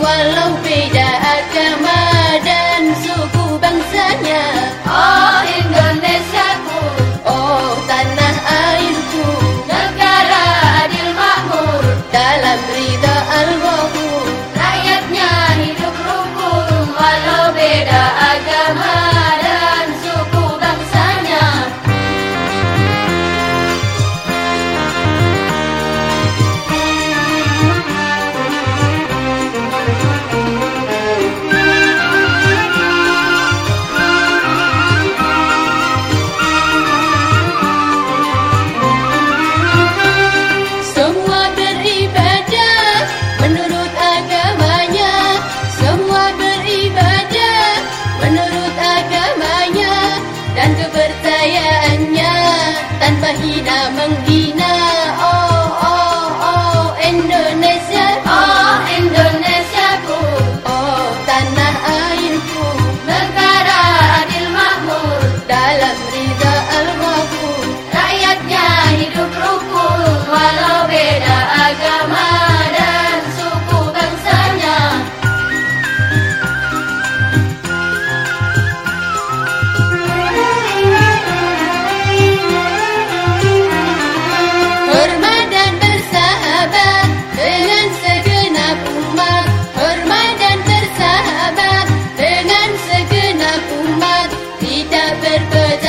alone 的梦 the